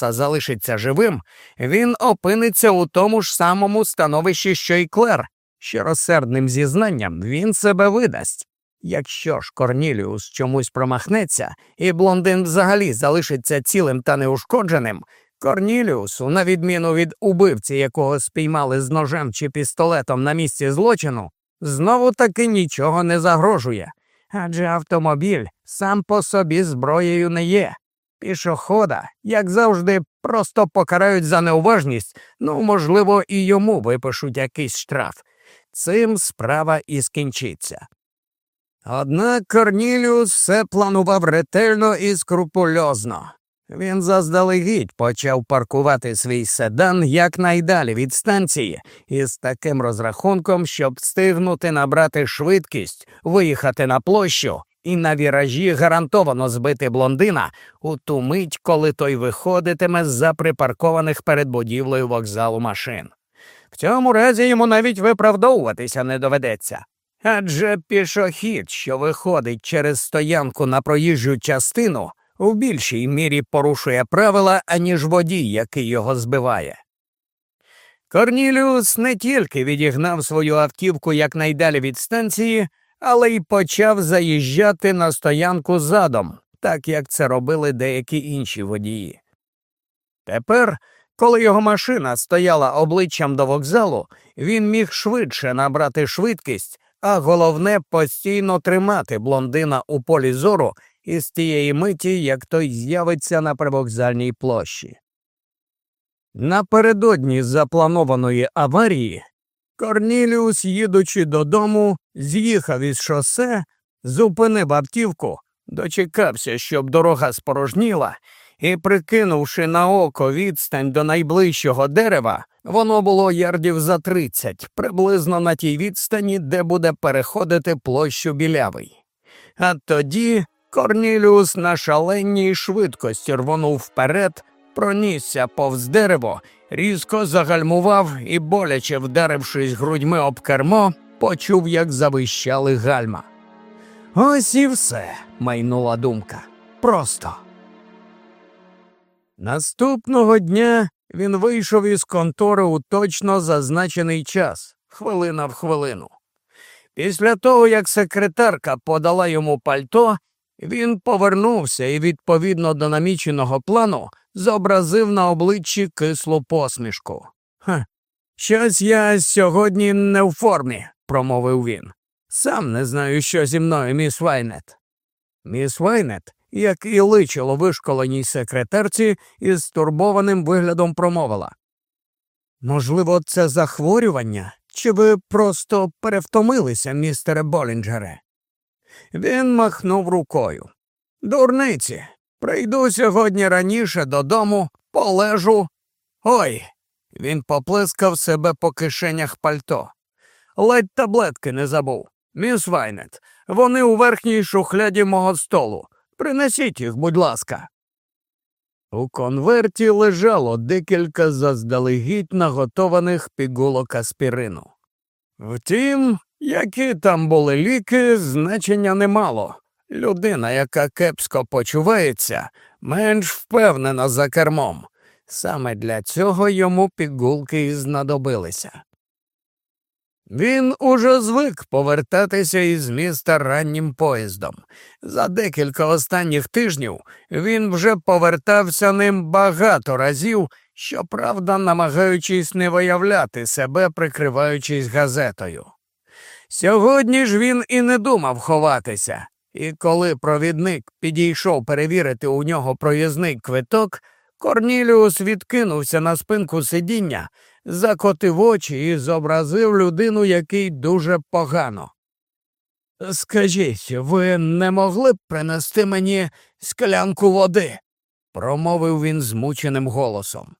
Корнеліуса залишиться живим, він опиниться у тому ж самому становищі, що й Клер. Щиросердним зізнанням він себе видасть. Якщо ж Корніліус чомусь промахнеться, і блондин взагалі залишиться цілим та неушкодженим, Корніліусу, на відміну від убивці, якого спіймали з ножем чи пістолетом на місці злочину, знову таки нічого не загрожує. Адже автомобіль сам по собі зброєю не є. Пішохода, як завжди, просто покарають за неуважність, ну, можливо, і йому випишуть якийсь штраф. Цим справа і скінчиться. Однак Корніліус все планував ретельно і скрупульозно. Він заздалегідь почав паркувати свій седан якнайдалі від станції, із таким розрахунком, щоб встигнути набрати швидкість, виїхати на площу і на віражі гарантовано збити блондина у ту мить, коли той виходитиме з за припаркованих перед будівлею вокзалу машин. В цьому разі йому навіть виправдовуватися не доведеться. Адже пішохід, що виходить через стоянку на проїжджу частину, у більшій мірі порушує правила, аніж водій, який його збиває. Корніліус не тільки відігнав свою автівку якнайдалі від станції, але й почав заїжджати на стоянку задом, так як це робили деякі інші водії. Тепер, коли його машина стояла обличчям до вокзалу, він міг швидше набрати швидкість, а головне постійно тримати блондина у полі зору із тієї миті, як той з'явиться на привокзальній площі. Напередодні запланованої аварії Корніліус, їдучи додому, з'їхав із шосе, зупинив автівку, дочекався, щоб дорога спорожніла, і, прикинувши на око відстань до найближчого дерева, воно було ярдів за тридцять, приблизно на тій відстані, де буде переходити площу білявий. А тоді Корніліус на шаленій швидкості рвонув вперед, пронісся повз дерево, різко загальмував і, боляче вдарившись грудьми об кермо, почув, як завищали гальма. Ось і все, майнула думка. Просто. Наступного дня він вийшов із контори у точно зазначений час, хвилина в хвилину. Після того, як секретарка подала йому пальто, він повернувся і, відповідно до наміченого плану, зобразив на обличчі кислу посмішку. «Ха, Щось я сьогодні не в формі, промовив він. Сам не знаю, що зі мною, міс Вайнет. Міс Вайнет, як і личило вишколеній секретарці, із стурбованим виглядом промовила. Можливо, це захворювання, чи ви просто перевтомилися, містере Болінджере? Він махнув рукою. Дурниці, прийду сьогодні раніше додому, полежу. Ой. Він поплескав себе по кишенях пальто. Ледь таблетки не забув. Міс Вайнет, вони у верхній шухляді мого столу. Принесіть їх, будь ласка. У конверті лежало декілька заздалегідь наготованих пігулок аспірину. Втім, які там були ліки, значення не мало. Людина, яка кепсько почувається, менш впевнена за кермом. Саме для цього йому пігулки і знадобилися. Він уже звик повертатися із міста раннім поїздом. За декілька останніх тижнів він вже повертався ним багато разів, щоправда, намагаючись не виявляти себе, прикриваючись газетою. Сьогодні ж він і не думав ховатися, і коли провідник підійшов перевірити у нього проїзний квиток, Корніліус відкинувся на спинку сидіння, закотив очі і зобразив людину, який дуже погано. Скажіть, ви не могли б принести мені склянку води? промовив він змученим голосом.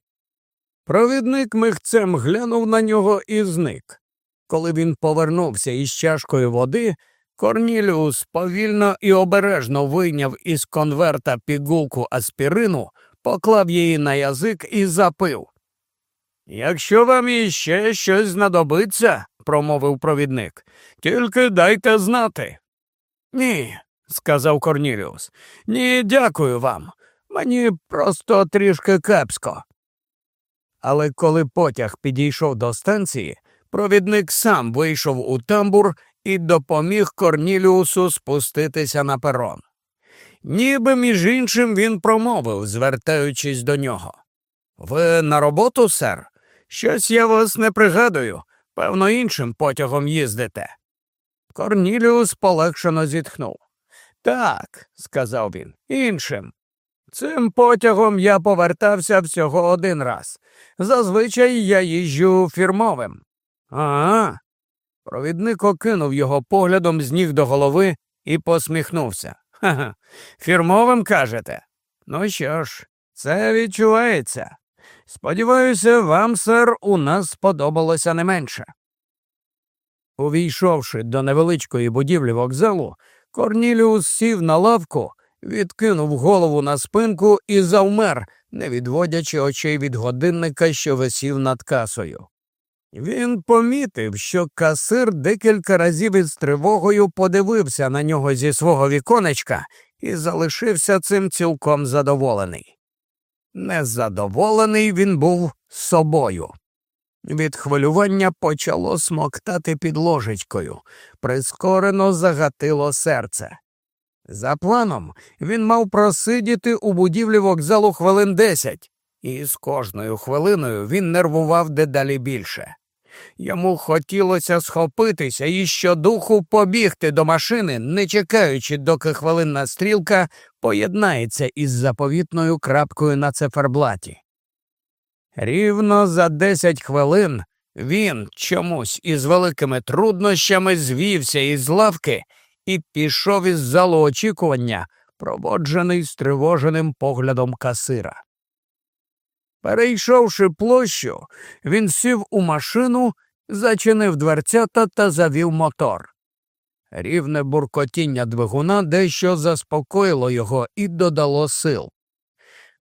Провідник михцем глянув на нього і зник. Коли він повернувся із чашкою води, Корніліус повільно і обережно вийняв із конверта пігулку аспірину, поклав її на язик і запив. Якщо вам іще щось знадобиться, промовив провідник, тільки дайте знати. Ні, сказав Корніліус. Ні, дякую вам. Мені просто трішки кепсько. Але коли потяг підійшов до станції, провідник сам вийшов у тамбур і допоміг Корніліусу спуститися на перон. Ніби між іншим він промовив, звертаючись до нього. Ви на роботу, сер? Щось я вас не пригадую. Певно, іншим потягом їздите. Корніліус полегшено зітхнув. Так, сказав він, іншим. Цим потягом я повертався всього один раз. Зазвичай я їжджу фірмовим. Ага. Провідник окинув його поглядом з ніг до голови і посміхнувся. Ха-ха, фірмовим кажете? Ну що ж, це відчувається. Сподіваюся, вам, сер, у нас сподобалося не менше. Увійшовши до невеличкої будівлі вокзалу, Корніліус сів на лавку, відкинув голову на спинку і завмер, не відводячи очей від годинника, що висів над касою. Він помітив, що касир декілька разів із тривогою подивився на нього зі свого віконечка і залишився цим цілком задоволений. Незадоволений він був собою. Від хвилювання почало смоктати під ложечкою, прискорено загатило серце. За планом він мав просидіти у будівлі вокзалу хвилин десять, і з кожною хвилиною він нервував дедалі більше. Йому хотілося схопитися і щодуху побігти до машини, не чекаючи, доки хвилинна стрілка поєднається із заповітною крапкою на циферблаті. Рівно за десять хвилин він чомусь із великими труднощами звівся із лавки і пішов із залу очікування, проводжений стривоженим поглядом касира. Перейшовши площу, він сів у машину, зачинив дверцята та завів мотор. Рівне буркотіння двигуна дещо заспокоїло його і додало сил.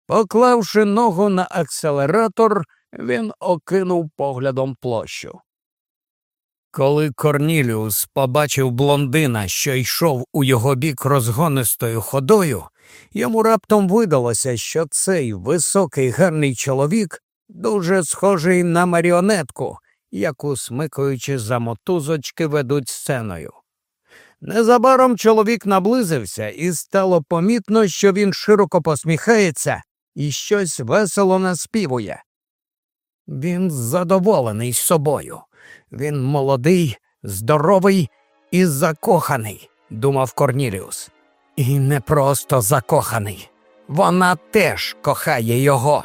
Поклавши ногу на акселератор, він окинув поглядом площу. Коли Корніліус побачив блондина, що йшов у його бік розгонистою ходою, йому раптом видалося, що цей високий гарний чоловік дуже схожий на маріонетку, яку, смикаючи за мотузочки, ведуть сценою. Незабаром чоловік наблизився, і стало помітно, що він широко посміхається і щось весело наспівує. Він задоволений собою. Він молодий, здоровий і закоханий, думав Корніліус. І не просто закоханий. Вона теж кохає його.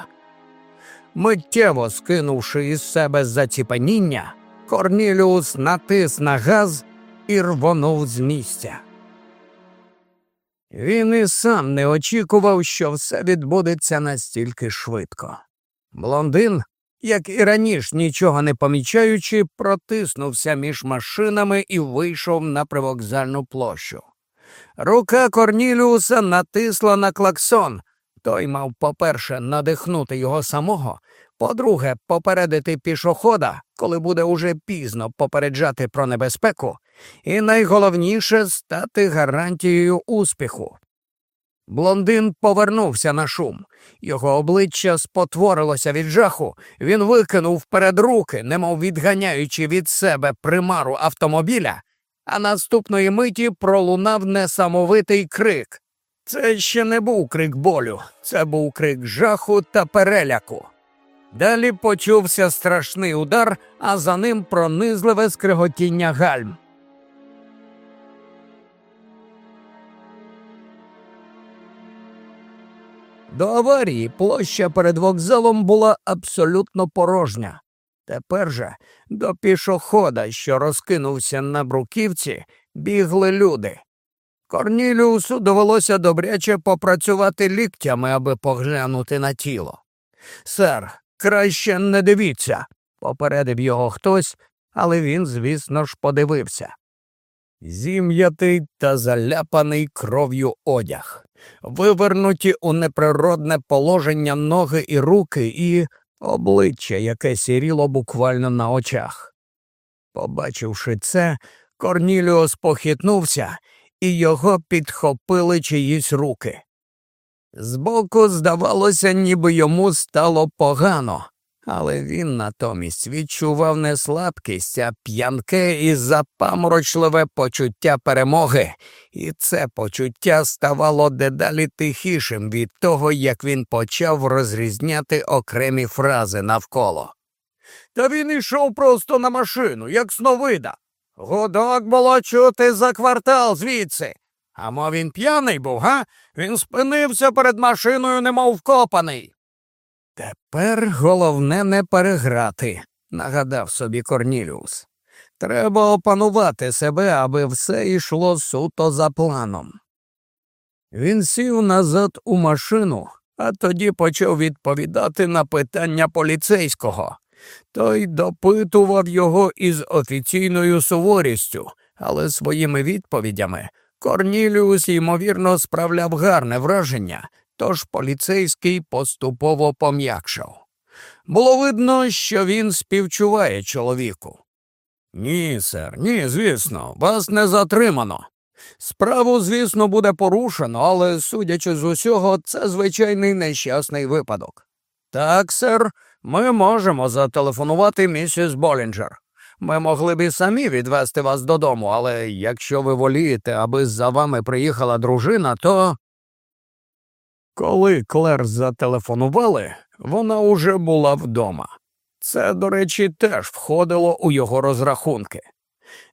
Миттєво скинувши із себе заціпаніння, Корніліус натис на газ і рвонув з місця. Він і сам не очікував, що все відбудеться настільки швидко. Блондин як і раніше, нічого не помічаючи, протиснувся між машинами і вийшов на привокзальну площу. Рука Корніліуса натисла на клаксон. Той мав, по-перше, надихнути його самого, по-друге, попередити пішохода, коли буде уже пізно попереджати про небезпеку, і найголовніше стати гарантією успіху. Блондин повернувся на шум. Його обличчя спотворилося від жаху. Він викинув вперед руки, немов відганяючи від себе примару автомобіля, а наступної миті пролунав несамовитий крик. Це ще не був крик болю, це був крик жаху та переляку. Далі почувся страшний удар, а за ним пронизливе скриготіння гальм. До аварії площа перед вокзалом була абсолютно порожня. Тепер же до пішохода, що розкинувся на бруківці, бігли люди. Корніліусу довелося добряче попрацювати ліктями, аби поглянути на тіло. Сер, краще не дивіться, попередив його хтось, але він, звісно ж, подивився. Зім'ятий та заляпаний кров'ю одяг вивернуті у неприродне положення ноги і руки, і обличчя, яке сіріло буквально на очах. Побачивши це, Корніліос похитнувся, і його підхопили чиїсь руки. Збоку, здавалося, ніби йому стало погано, але він натомість відчував не слабкість, а п'янке і запаморочливе почуття перемоги, і це почуття ставало дедалі тихішим від того, як він почав розрізняти окремі фрази навколо. Та він йшов просто на машину, як сновида. Гудок було чути за квартал звідси. А мов він п'яний був, га? Він спинився перед машиною, немов вкопаний. Тепер головне не переграти, нагадав собі Корніліус. Треба опанувати себе, аби все йшло суто за планом. Він сів назад у машину, а тоді почав відповідати на питання поліцейського. Той допитував його із офіційною суворістю, але своїми відповідями Корніліус, ймовірно, справляв гарне враження, тож поліцейський поступово пом'якшав. Було видно, що він співчуває чоловіку. Ні, сер, ні, звісно, вас не затримано. Справу, звісно, буде порушено, але, судячи з усього, це звичайний нещасний випадок. Так, сер, ми можемо зателефонувати місіс Болінджер. Ми могли б і самі відвести вас додому, але якщо ви волієте, аби за вами приїхала дружина, то. Коли Клер зателефонували, вона уже була вдома. Це, до речі, теж входило у його розрахунки.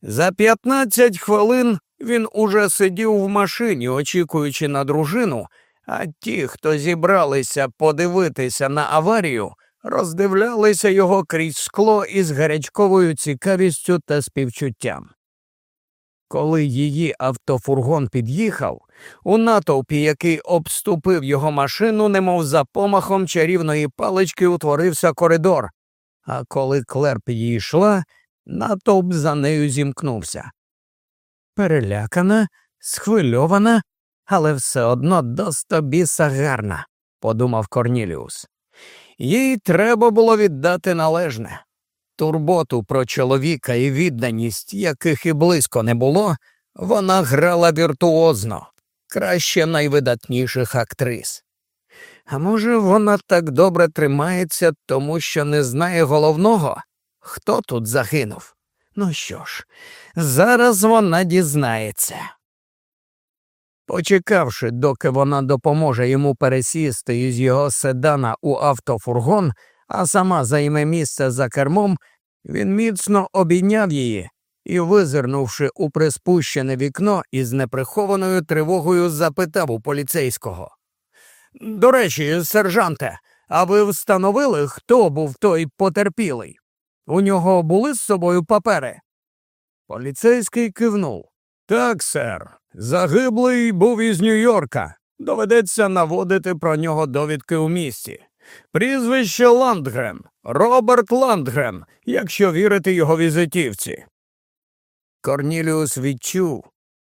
За 15 хвилин він уже сидів в машині, очікуючи на дружину, а ті, хто зібралися подивитися на аварію, роздивлялися його крізь скло із гарячковою цікавістю та співчуттям. Коли її автофургон під'їхав, у натовпі, який обступив його машину, немов за помахом чарівної палички утворився коридор, а коли Клер підійшла, натовп за нею зімкнувся. Перелякана, схвильована, але все одно достобіса гарна, подумав Корніліус. Їй треба було віддати належне. Турботу про чоловіка і відданість, яких і близько не було, вона грала віртуозно, краще найвидатніших актрис. А може, вона так добре тримається, тому що не знає головного, хто тут загинув. Ну що ж, зараз вона дізнається. Почекавши, доки вона допоможе йому пересісти із його седана у автофургон, а сама займе місце за кермом, він міцно обійняв її і, визирнувши у приспущене вікно із неприхованою тривогою, запитав у поліцейського. До речі, сержанте, а ви встановили, хто був той потерпілий? У нього були з собою папери? Поліцейський кивнув. Так, сер. Загиблий був із Нью-Йорка. Доведеться наводити про нього довідки у місті. Прізвище Ландгрен, Роберт Ландгрен, якщо вірити його візитівці. Корніліус відчув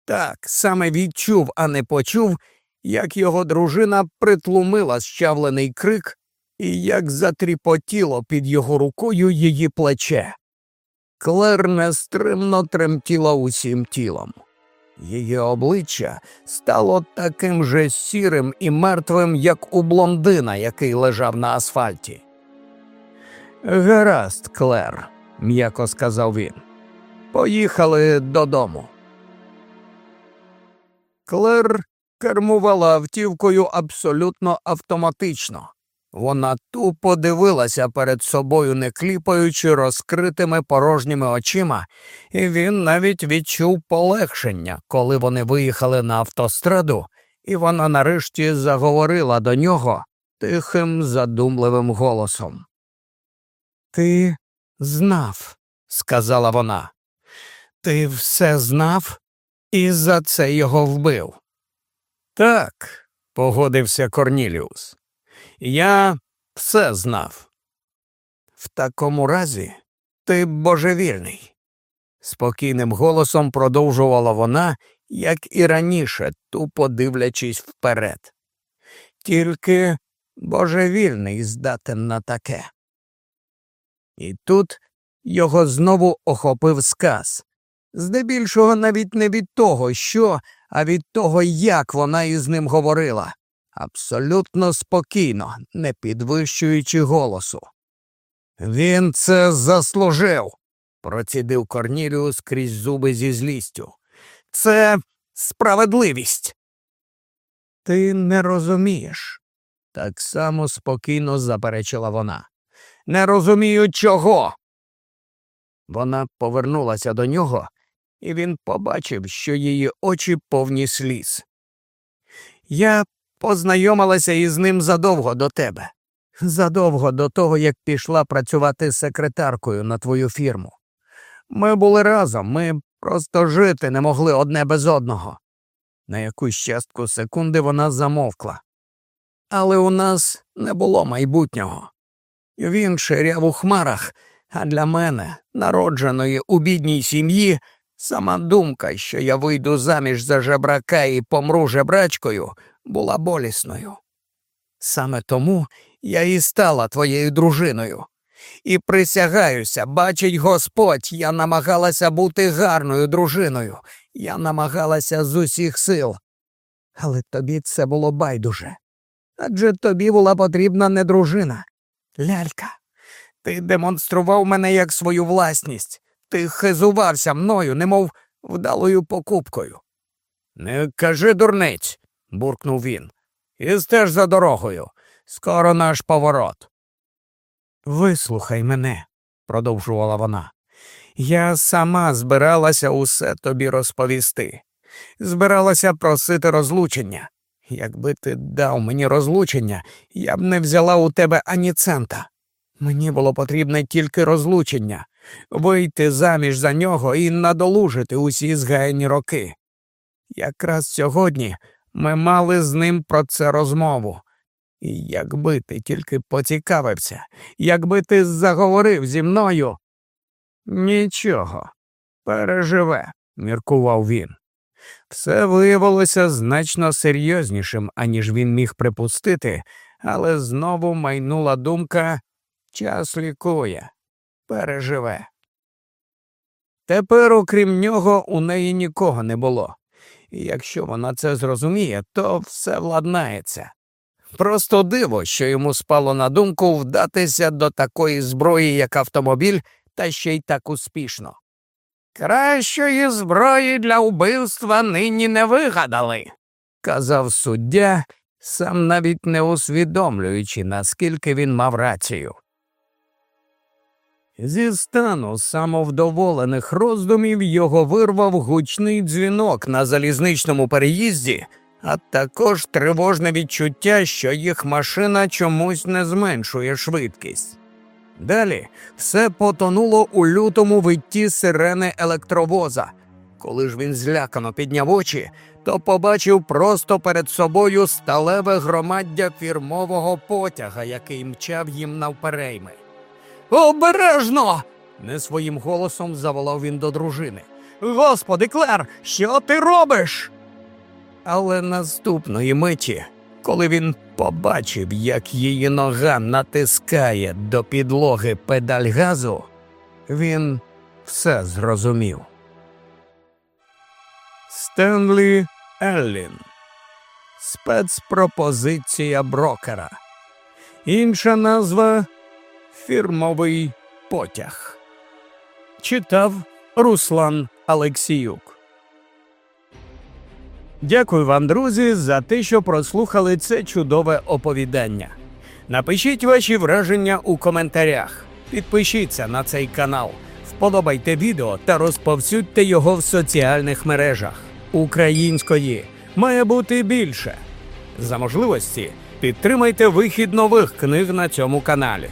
так, саме відчув, а не почув, як його дружина притлумила щавлений крик і як затріпотіло під його рукою її плече. Клер нестримно тремтіла усім тілом. Її обличчя стало таким же сірим і мертвим, як у блондина, який лежав на асфальті. Гаразд, Клер, м'яко сказав він. Поїхали додому. Клер кермувала автівкою абсолютно автоматично. Вона тупо дивилася перед собою, не кліпаючи розкритими порожніми очима, і він навіть відчув полегшення, коли вони виїхали на автостраду, і вона нарешті заговорила до нього тихим, задумливим голосом. Ти знав, сказала вона. Ти все знав і за це його вбив. Так, погодився Корніліус. Я все знав. В такому разі ти божевільний, спокійним голосом продовжувала вона, як і раніше, тупо дивлячись вперед. Тільки божевільний здатен на таке. І тут його знову охопив сказ, здебільшого навіть не від того, що, а від того, як вона із ним говорила абсолютно спокійно, не підвищуючи голосу. Він це заслужив, процідив Корніліус крізь зуби зі злістю. Це справедливість. Ти не розумієш, так само спокійно заперечила вона. Не розумію, чого. Вона повернулася до нього, і він побачив, що її очі повні сліз. Я познайомилася із ним задовго до тебе, задовго до того, як пішла працювати секретаркою на твою фірму. Ми були разом, ми просто жити не могли одне без одного. На якусь частку секунди вона замовкла. Але у нас не було майбутнього. Він ширяв у хмарах, а для мене, народженої у бідній сім'ї, сама думка, що я вийду заміж за жебрака і помру жебрачкою, була болісною. Саме тому я і стала твоєю дружиною. І присягаюся, бачить Господь, я намагалася бути гарною дружиною, я намагалася з усіх сил. Але тобі це було байдуже. Адже тобі була потрібна не дружина. Лялька, ти демонстрував мене як свою власність, ти хизувався мною, немов вдалою покупкою. Не кажи дурниць, буркнув він. І стеж за дорогою. Скоро наш поворот. Вислухай мене, продовжувала вона. Я сама збиралася усе тобі розповісти. Збиралася просити розлучення. Якби ти дав мені розлучення, я б не взяла у тебе ані цента. Мені було потрібне тільки розлучення, вийти заміж за нього і надолужити усі згаяні роки. Якраз сьогодні ми мали з ним про це розмову. І якби ти тільки поцікавився, якби ти заговорив зі мною. Нічого, переживе, міркував він. Все виявилося значно серйознішим, аніж він міг припустити, але знову майнула думка час лікує, переживе. Тепер, окрім нього, у неї нікого не було, якщо вона це зрозуміє, то все владнається. Просто диво, що йому спало на думку вдатися до такої зброї, як автомобіль, та ще й так успішно. Кращої зброї для убивства нині не вигадали, казав суддя, сам навіть не усвідомлюючи, наскільки він мав рацію. Зі стану самовдоволених роздумів його вирвав гучний дзвінок на залізничному переїзді, а також тривожне відчуття, що їх машина чомусь не зменшує швидкість. Далі все потонуло у лютому витті сирени електровоза. Коли ж він злякано підняв очі, то побачив просто перед собою сталеве громаддя фірмового потяга, який мчав їм навперейми. Обережно. не своїм голосом заволав він до дружини. Господи, Клер, що ти робиш? Але наступної миті коли він побачив, як її нога натискає до підлоги педаль газу, він все зрозумів. Стенлі Еллін. Спецпропозиція брокера. Інша назва Фірмовий потяг. Читав Руслан Алексіюк. Дякую вам, друзі, за те, що прослухали це чудове оповідання. Напишіть ваші враження у коментарях, підпишіться на цей канал, вподобайте відео та розповсюдьте його в соціальних мережах. Української має бути більше. За можливості підтримайте вихід нових книг на цьому каналі.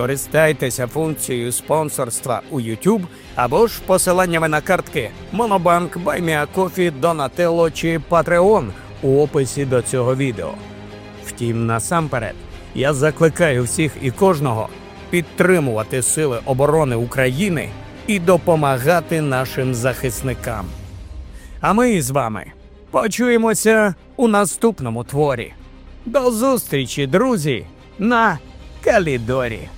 Скористайтеся функцією спонсорства у YouTube або ж посиланнями на картки Монобанк, Buy Me a Coffee, Донателло чи Patreon у описі до цього відео. Втім, насамперед, я закликаю всіх і кожного підтримувати Сили оборони України і допомагати нашим захисникам. А ми з вами почуємося у наступному творі. До зустрічі, друзі, на Калідорі.